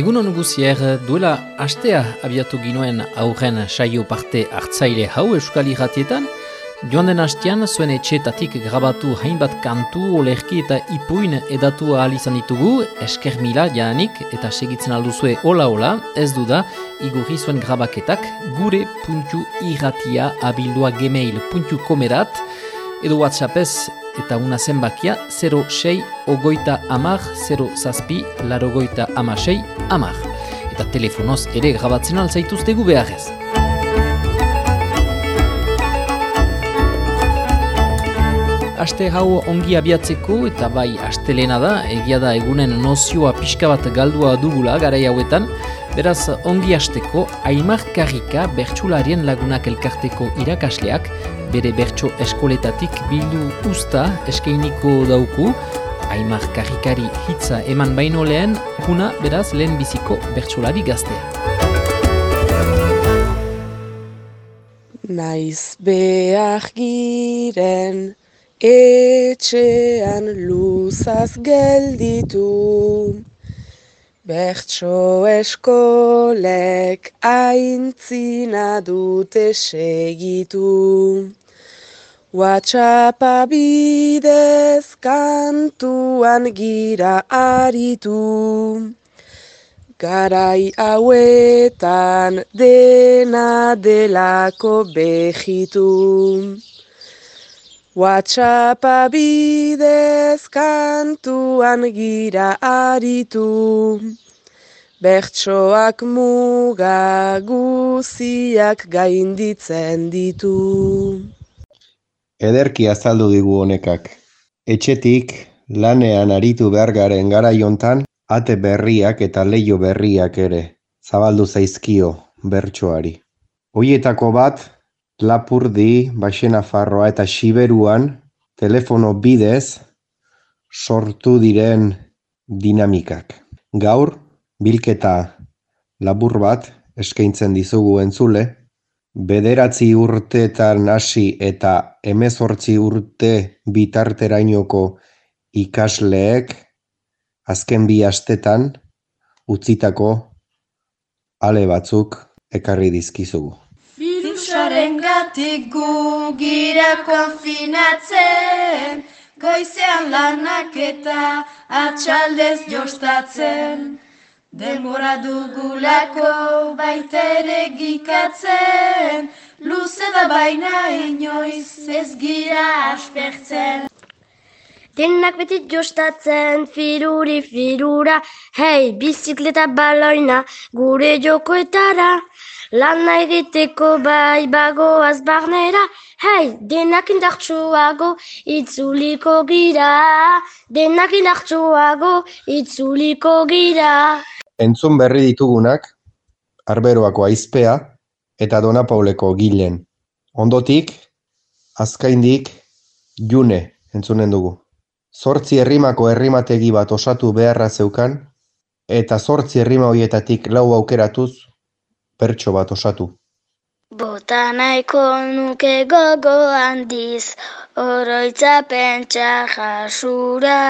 Egun hon guzier, duela astea abiatu ginoen aurren saio parte hartzaile hau euskal irratietan, joan den hastean zuen etxetatik grabatu hainbat kantu, olerki eta ipuin edatu ahal izan ditugu, esker mila jaanik eta segitzen alduzue hola-hola, ez du da, igurri zuen grabaketak gure puntu irratia abildua gmail.comerat, edo whatsappez eta una zenbakia 06 ogoita amar 0 zazpi larogoita amasei amar. Eta telefonoz ere grabatzen alzaituztegu beharrez. Aste hau ongi abiatzeko eta bai astelena da, egia da egunen nozioa pixka bat galdua dugula garai hauetan, beraz ongi asteko Aimar Karrika bertsularien lagunak elkarteko irakasleak bere bertso eskoletatik bildu usta eskeiniko dauku, Aimar Karrikari hitza eman baino lehen, kuna beraz lehen biziko bertsolari gaztea. Naiz behar giren etxean luzaz gelditu, bertso eskolek aintzina dute segitu. WhatsAppa bidez kantuan gira aritu, garai hauetan dena delako behitu. WhatsAppa bidez kantuan gira aritu, bertsoak muga guziak gainditzen ditu. Ederki azaldu digu honekak. Etxetik lanean aritu behar garen gara jontan, ate berriak eta leio berriak ere zabaldu zaizkio bertsoari. Hoietako bat, Lapurdi, Baxena Farroa eta Siberuan telefono bidez sortu diren dinamikak. Gaur, bilketa labur bat eskaintzen dizugu entzule, bederatzi urteetan hasi eta hemezortzi urte bitarterainoko ikasleek azken bi astetan utzitako ale batzuk ekarri dizkizugu. Birusaren gatik gu gira konfinatzen, goizean lanak eta atxaldez jostatzen. Denbora dugulako baitere gikatzen, luze da baina inoiz ez gira aspertzen. Denak beti jostatzen, firuri, firura, hei, bizikleta baloina, gure jokoetara. Lana egiteko bai bagoaz barnera, hei, denak indartsuago, itzuliko gira. Denak indartsuago, itzuliko gira. Entzun berri ditugunak, Arberoako aizpea eta Dona Pauleko gilen. Ondotik, azkaindik, june entzunen dugu. Zortzi herrimako herrimategi bat osatu beharra zeukan, eta zortzi herrima horietatik lau aukeratuz, pertso bat osatu. Bota nahiko nuke gogo handiz, oroitza pentsa jasura.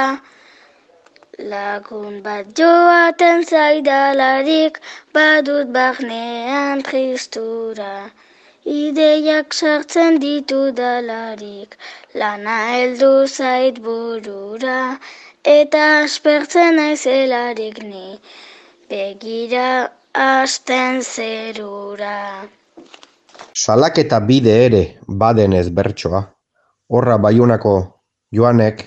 Lagun bat joaten zaidalarik, badut barnean tristura. Ideiak sartzen ditu dalarik, lana heldu zait burura, eta aspertzen naizelarik ni, begira asten zerura. Salaketa bide ere badenez bertsoa, horra baiunako joanek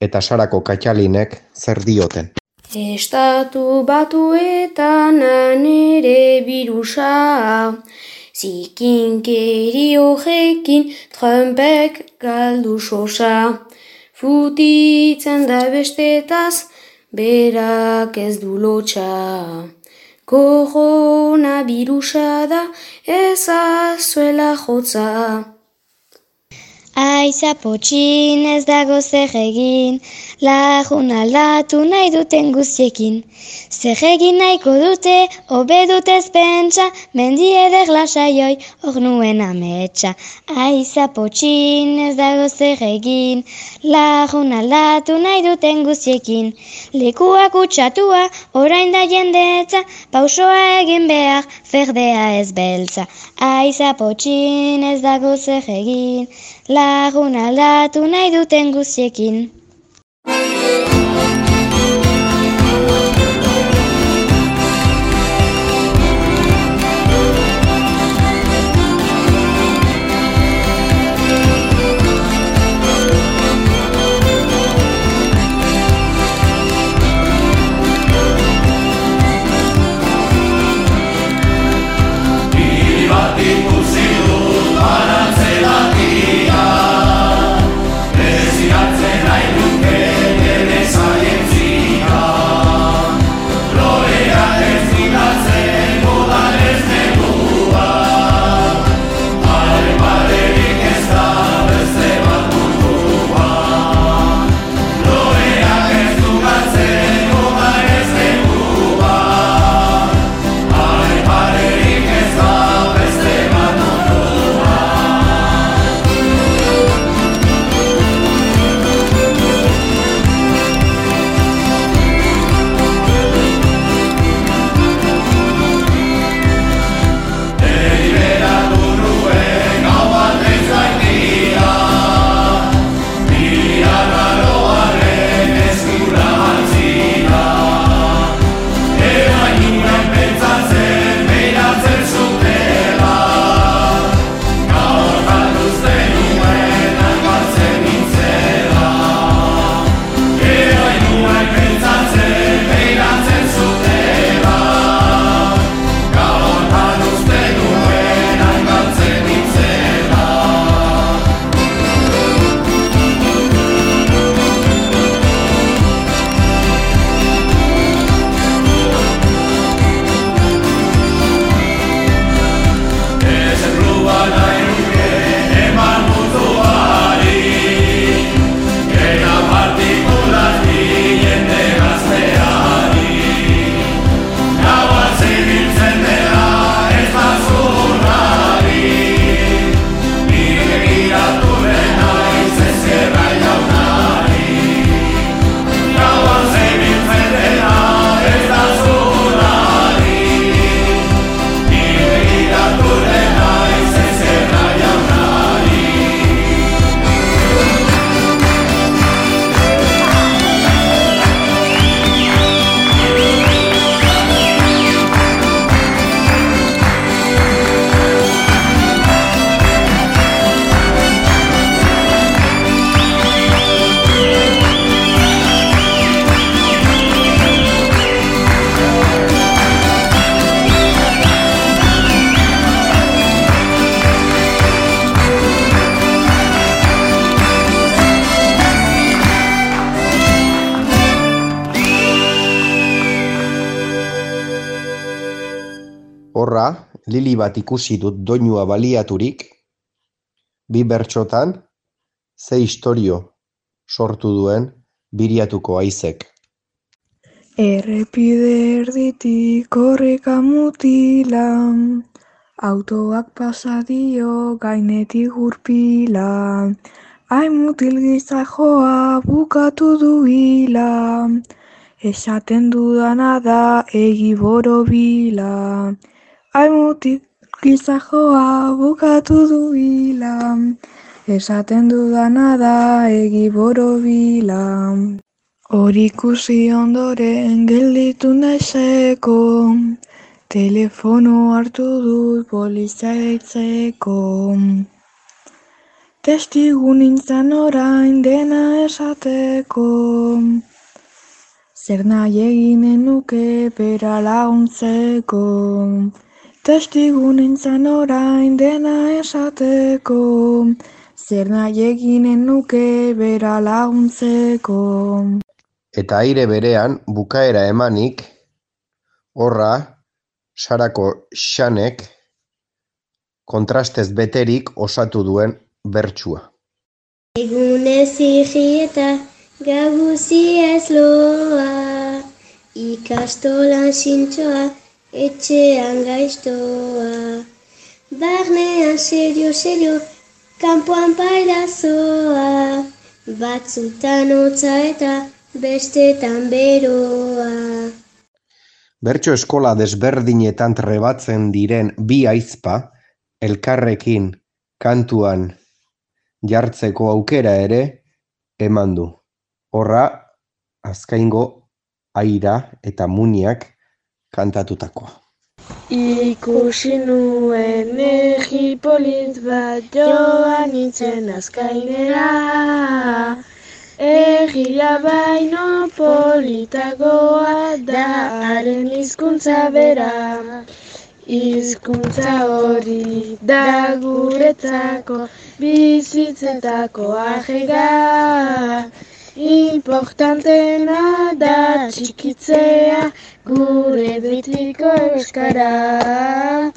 eta sarako katxalinek zer dioten. Estatu batuetan nere birusa, zikinkeri horrekin Trumpek galdu sosa. Futitzen da bestetaz, berak ez du lotxa. Korona birusa da, ez azuela jotza. Aiza potxin ez dago zer egin, lagun aldatu nahi duten guztiekin. Zer egin nahiko dute, hobe dute ezpentsa, mendi eder lasaioi, hor nuen ametsa. Aiza potxin ez dago zer egin, lagun aldatu nahi duten guztiekin. Lekuak utxatua, orain da jendetza, pausoa egin behar, ferdea ez beltza. Aiza potxin ez dago zer egin, lagun aldatu nahi duten guztiekin. Lili bat ikusi dut doinua baliaturik, bi bertsotan, ze istorio sortu duen biriatuko haizek. Errepide erditik korrika mutila, autoak pasadio gainetik gurpila, hain mutil gizajoa bukatu du hila, esaten dudana da egi borobila, hain mutil gizajoa bukatu du hila, esaten dudana da egi borobila. Hori ikusi ondoren gelditu naizeko, telefono hartu dut polizia deitzeko. Testigu nintzen orain dena esateko, zer nahi eginen nuke bera laguntzeko. Testigu nintzen orain dena esateko, zer nahi eginen nuke bera laguntzeko. Eta aire berean bukaera emanik, horra, Sarako Xanek kontrastez beterik osatu duen bertsua. Egunez eta gabuzi ez loa, ikastolan sintxoa, etxean gaiztoa. Barnean serio, serio, kanpoan pailazoa, batzutan hotza eta bestetan beroa. Bertso eskola desberdinetan trebatzen diren bi aizpa, elkarrekin kantuan jartzeko aukera ere eman du. Horra, azkaingo aira eta muniak kantatutakoa. Ikusi nuen egipolit bat joan nintzen azkainera. Egia baino politagoa da haren hizkuntza bera. Hizkuntza hori da guretzako bizitzetako ajega Importantena da txikitzea gure betiko euskara.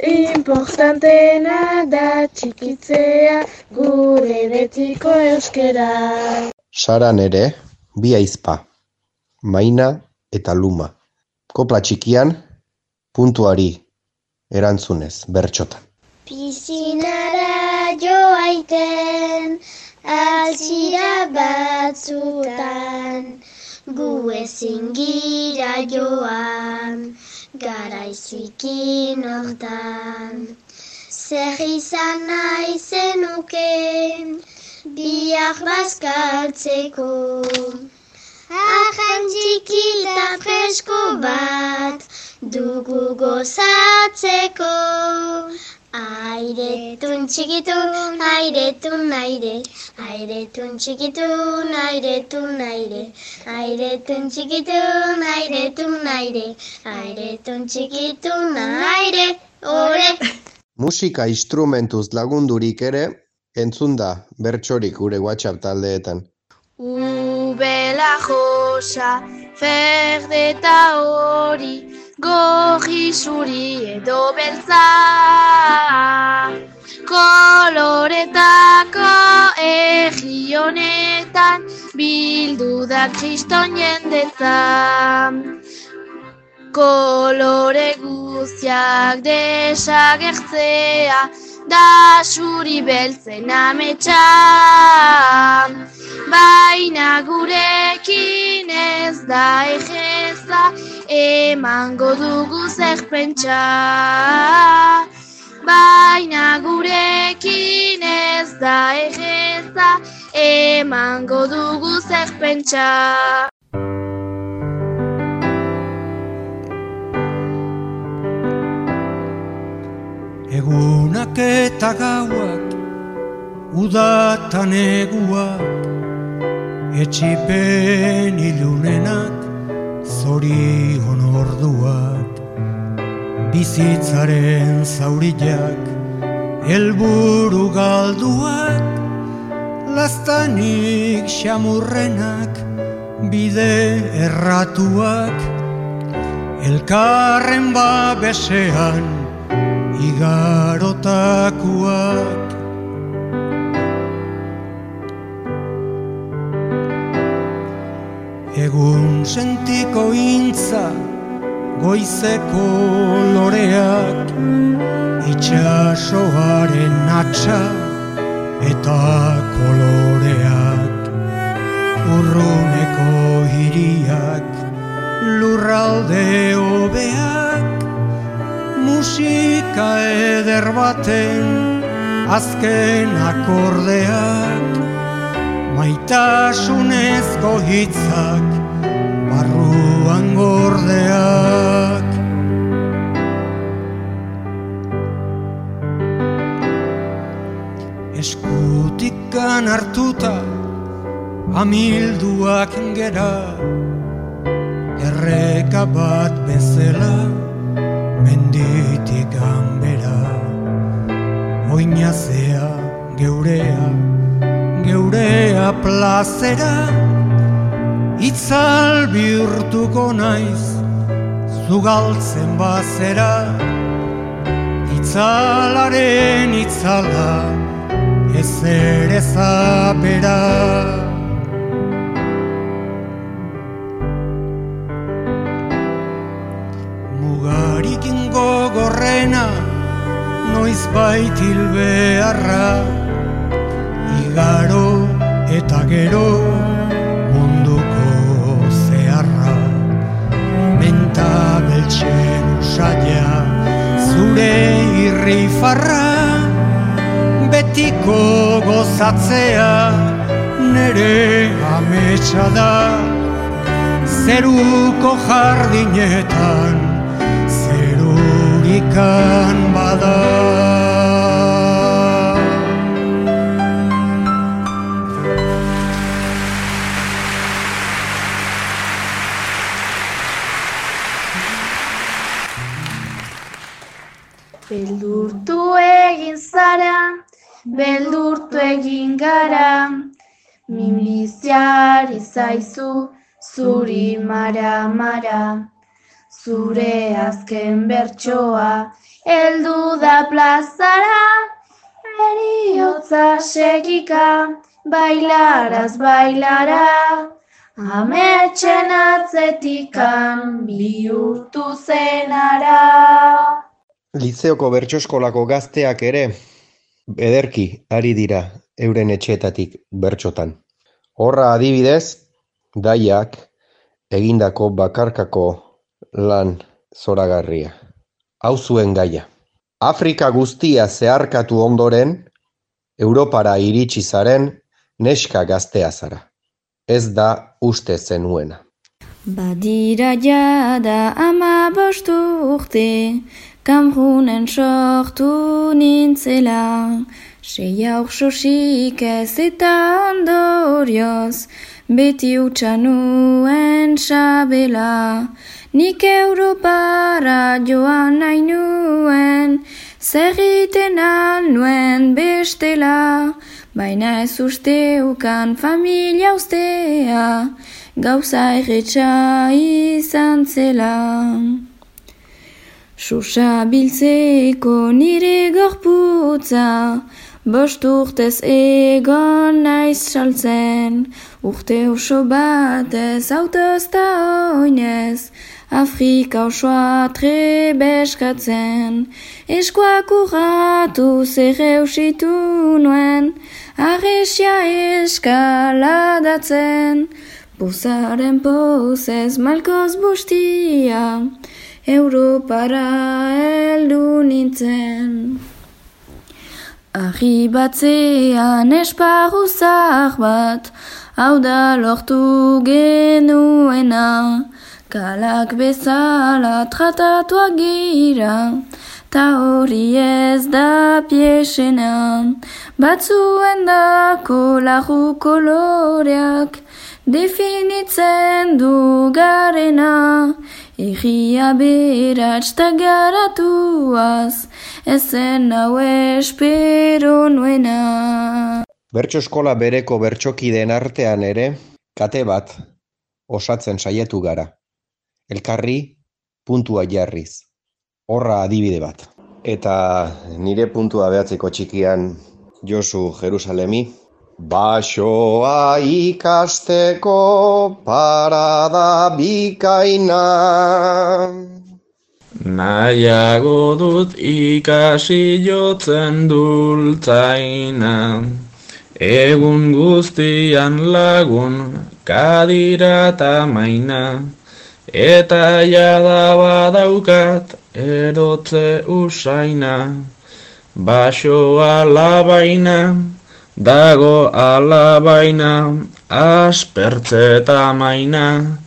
Importantena da txikitzea gure betiko euskara. Saran ere, bi aizpa, maina eta luma. Kopla txikian, puntuari erantzunez, bertxotan. Pizinara joaiten, Altzira batzutan, gu ezin gira joan, garaizikin hortan. Zer izan nahi zenuken, biak bazkaltzeko. Ajan txikita fresko bat, dugu gozatzeko. Airetun txikitun, airetun aire, airetun txikitun, airetun aire, airetun txikitun, airetun aire, airetun txikitun aire, ore. Musika instrumentuz lagundurik ere, entzun da bertsorik gure WhatsApp taldeetan. Ubela josa, ferdeta hori, gorri zuri edo beltza. Koloretako egi honetan bildu da kriston jendetza. Kolore guztiak desagertzea da zuri beltzen ametsa. Baina gurekin ez da egeza emango dugu zer pentsa. Baina gurekin ez da egeza emango dugu zer pentsa. Egunak eta gauak, udatan eguak, etxipen ilunenak, zorion orduak, bizitzaren zaurillak, helburu galduak, lastanik xamurrenak, bide erratuak, elkarren babesean, igarotakuak Egun sentiko intza goizeko loreak itxasoaren atxa eta koloreak. Urruneko hiriak lurralde hobeak musika eder baten azken akordeak maitasunezko hitzak barruan gordeak. Eskutikan hartuta amilduak gera. Erreka bat bezala menditik ganbera. Oinazea geurea, geurea plazera Itzal bihurtuko naiz, zugaltzen bazera. Itzalaren itzala, ez ere zapera. Mugarikin gogorrena, noiz baitil beharra, igaro eta gero beltsen usaila, zure irri farra, betiko gozatzea nere ametsa da. Zeruko jardinetan, zerurikan bada. Beldurtu egin gara, minbiziari zaizu, zuri mara-mara. Zure azken bertsoa, heldu da plazara, eriotza segika, bailaraz bailara. Ametxen atzetikan bihurtu zenara. Lizeoko bertsoskolako gazteak ere ederki ari dira euren etxeetatik bertsotan. Horra adibidez, daiak egindako bakarkako lan zoragarria. Hau zuen gaia. Afrika guztia zeharkatu ondoren, Europara iritsi zaren neska gaztea zara. Ez da uste zenuena. Badira jada ama bostu urte, Kamrunen sortu nintzela, sei aur sosik ez eta ondorioz, beti utxa nuen sabela. Nik Europara joan nahi nuen, zer nuen bestela, baina ez usteukan familia ustea, gauza erretxa izan zela. Susa biltzeko nire gorputza, bost urtez egon naiz saltzen, urte oso batez autoz ta oinez, Afrika osoa trebeskatzen, eskuak urratu zer eusitu nuen, arresia eskaladatzen, Pozaren pozez malkoz bustia, Europara heldu nintzen. Arri batzean esparru zahar bat, hau da lortu genuena, kalak bezala tratatuak gira, ta hori ez da piesena, batzuen dako lagu koloreak, definitzen du garena, Egia beratz ta garatuaz, ezen hau espero nuena. Bertso eskola bereko bertsokideen artean ere, kate bat osatzen saiatu gara. Elkarri puntua jarriz. Horra adibide bat. Eta nire puntua behatzeko txikian Josu Jerusalemi, Basoa ikasteko parada bikaina. Nahiago dut ikasi jotzen dultzaina. Egun guztian lagun kadira eta maina. Eta jada badaukat erotze usaina. Basoa labaina. Dago alabaina, aspertze eta maina,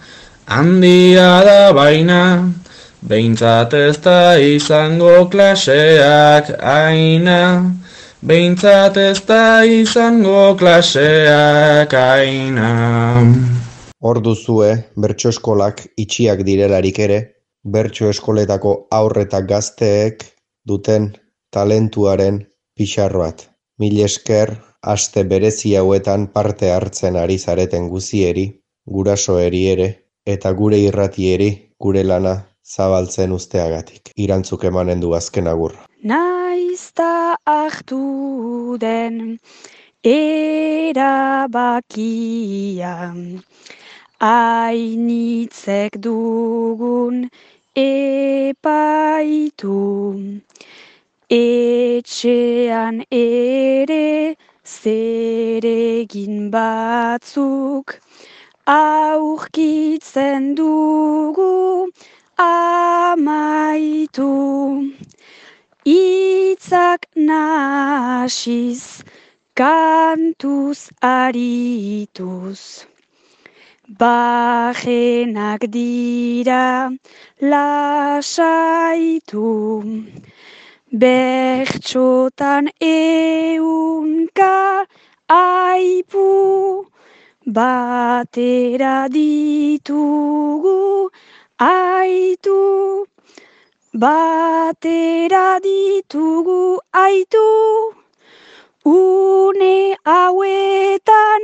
handia da baina, behintzat ez da izango klaseak aina, behintzat ez da izango klaseak aina. Hor duzue, bertso eskolak itxiak direlarik ere, bertso eskoletako aurretak gazteek duten talentuaren pixar bat. Mil esker, aste berezi hauetan parte hartzen ari zareten guzieri, gurasoeri ere, eta gure irratieri, gure lana zabaltzen usteagatik. Irantzuk emanen du azken agurra. Naiz da hartu den erabakia. Ainitzek dugun epaitu, etxean ere zeregin batzuk, aurkitzen dugu amaitu. Itzak nasiz, kantuz arituz. Bajenak dira lasaitu, bertxotan eunka aipu, batera ditugu aitu, batera ditugu aitu, une hauetan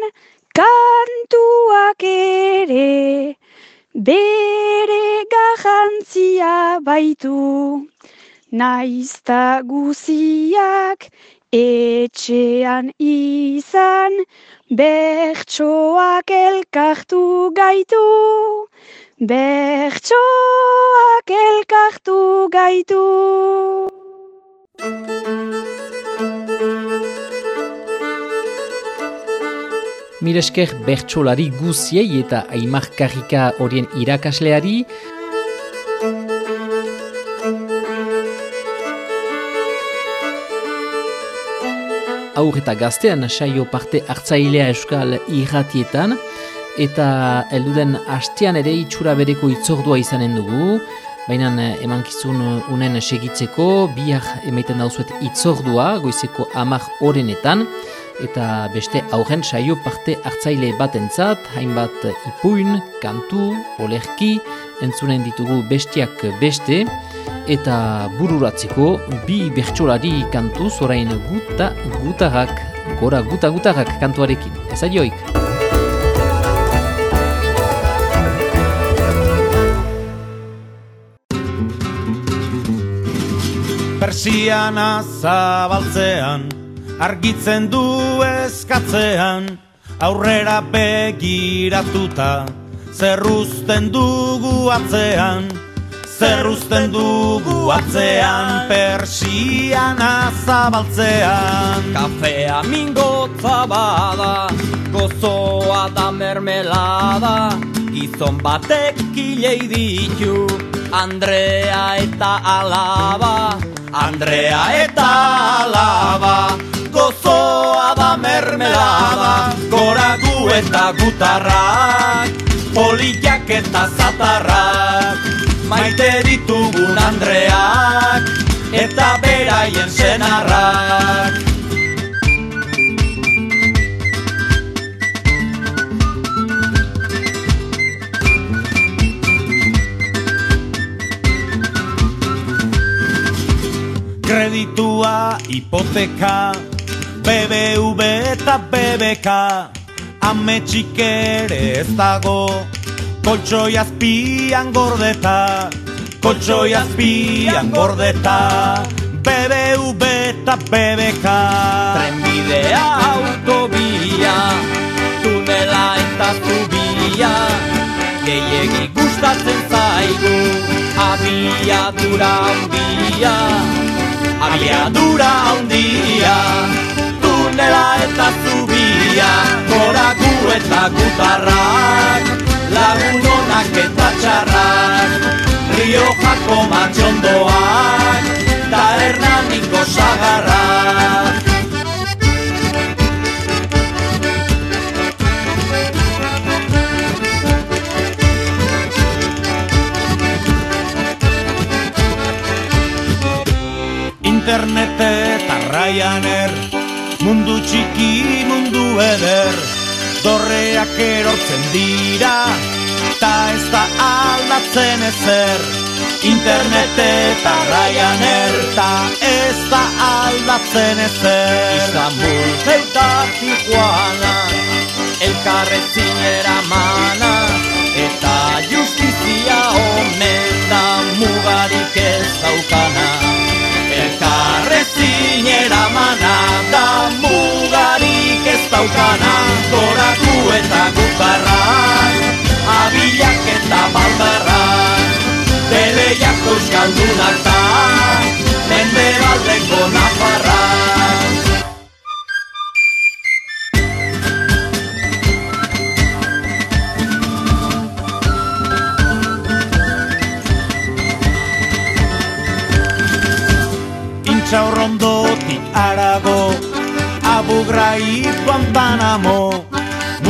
kantuak ere bere gajantzia baitu. Naizta guziak etxean izan, bertsoak elkartu gaitu. Bertsoak elkartu gaitu. Miresker bertsolari guziei eta Aimar Karrika horien irakasleari. Aur eta gaztean saio parte hartzailea euskal irratietan. Eta elduden hastean ere itxura bereko itzordua izanen dugu. Baina emankizun unen segitzeko, bihar emaiten dauzuet itzordua, goizeko amak orenetan. Eta beste aurren saio parte hartzaile batentzat, hainbat ipuin, kantu, olerki, entzunen ditugu bestiak beste, eta bururatzeko bi bertsolari kantu zorain guta gutarrak, gora guta gutarrak kantuarekin. Ez adioik! Persiana zabaltzean argitzen du eskatzean aurrera begiratuta zerruzten dugu atzean zerruzten dugu atzean persian azabaltzean. Kafea mingotza bada gozoa da mermelada. Gizon batek kilei ditu Andrea eta alaba. Andrea eta alaba gozoa da mermelada. Gora gu eta gutarrak, polikiak eta zatarrak Maite ditugun Andreak eta beraien senarrak. Kreditua, hipoteka, BBV eta BBK Ametxik ere ez dago Koltsoi azpian gordeta Koltsoi azpian gordeta BBV eta BBK Trenbidea autobia Tunela eta zubia Gehiegi gustatzen zaigu Abiadura handia. Abiadura handia tunela eta zubia Gora eta gutarrak Lagun honak eta txarrak Rio jako matxondoak Ta hernaniko sagarrak. Internet eta Ryanair Mundu txiki mundu eder Dorreak erortzen dira Ta ez da aldatzen ezer Internet eta Ryanair Ta ez da aldatzen ezer. Istanbul eta Tijuana Elkarretzin eramana Eta justizia omen da Mugarik ez daukana eta gutarrak Abilak eta baldarrak Beleiak euskaldunak da Mende baldeko nafarrak. Intxaurrondoti arago Abu Ghraib Guantanamo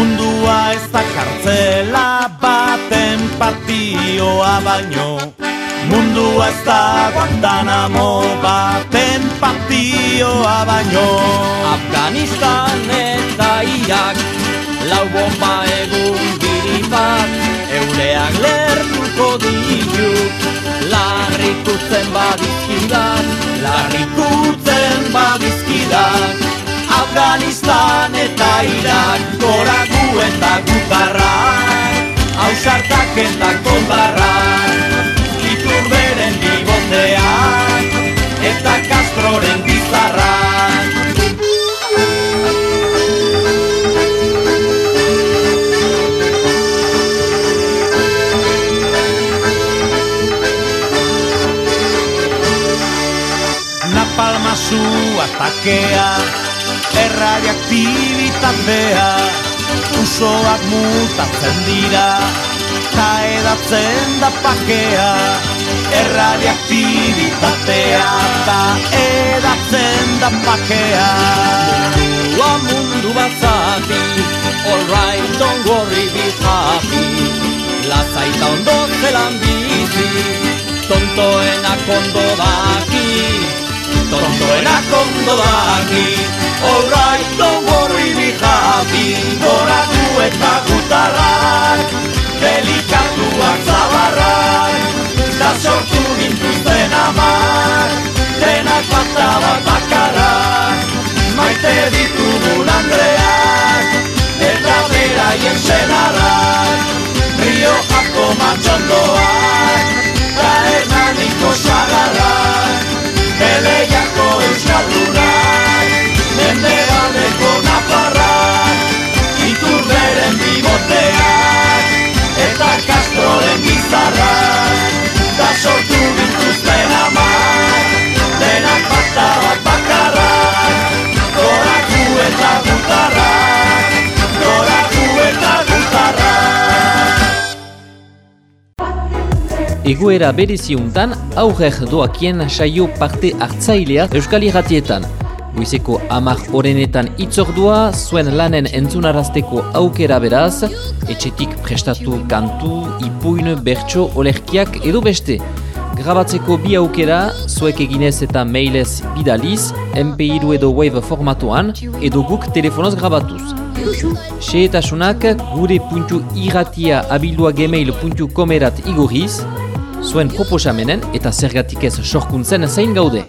Mundua ez da kartzela baten partioa baino. Mundua ez da Guantanamo baten partioa baino. Afganistan eta Irak Lau bomba egun biripak Euleak lertuko ditut Larrikutzen badizkidak Larrikutzen badizkidak Afganistan eta Irak Goragu eta gutarrak Hausartak eta kondarrak Iturberen biboteak Eta Castroren bizarrak Napalma zu atakea Erradiaktibitatea Usoak mutatzen dira Ta edatzen da pakea Erradiaktibitatea Ta edatzen da pakea Mundua mundu bat zati All right, don't worry, be happy. Lazaita ondo zelan bizi Tontoenak ondo daki Tontoenak ondo daki All right, don't worry, be happy Goratu eta gutarrak Delikatuak zabarrak Da sortu gintuzten amak Denak bata bat bakarrak Maite ditugun Andreak Eta beraien senarrak Rio jako matxondoak Ta hernaniko Beleiako euskaldunak Mende galdeko nafarrak Iturberen biboteak Eta kastroren bizarrak Da sortu dituzten amak Denak bata bat bakarrak Goratu eta gutarrak Goratu eta gutarrak Egoera bereziuntan aurrer doakien saio parte hartzailea Euskal Irratietan. Goizeko amak orenetan itzordua, zuen lanen entzunarazteko aukera beraz, etxetik prestatu kantu, ipuin, bertso, olerkiak edo beste. Grabatzeko bi aukera, zuek eginez eta mailez bidaliz, MP2 edo Wave formatuan, edo guk telefonoz grabatuz. Xeetasunak gure puntu irratia abildua gmail.com erat igorriz, zuen proposamenen eta zergatik ez sorkuntzen zain gaude.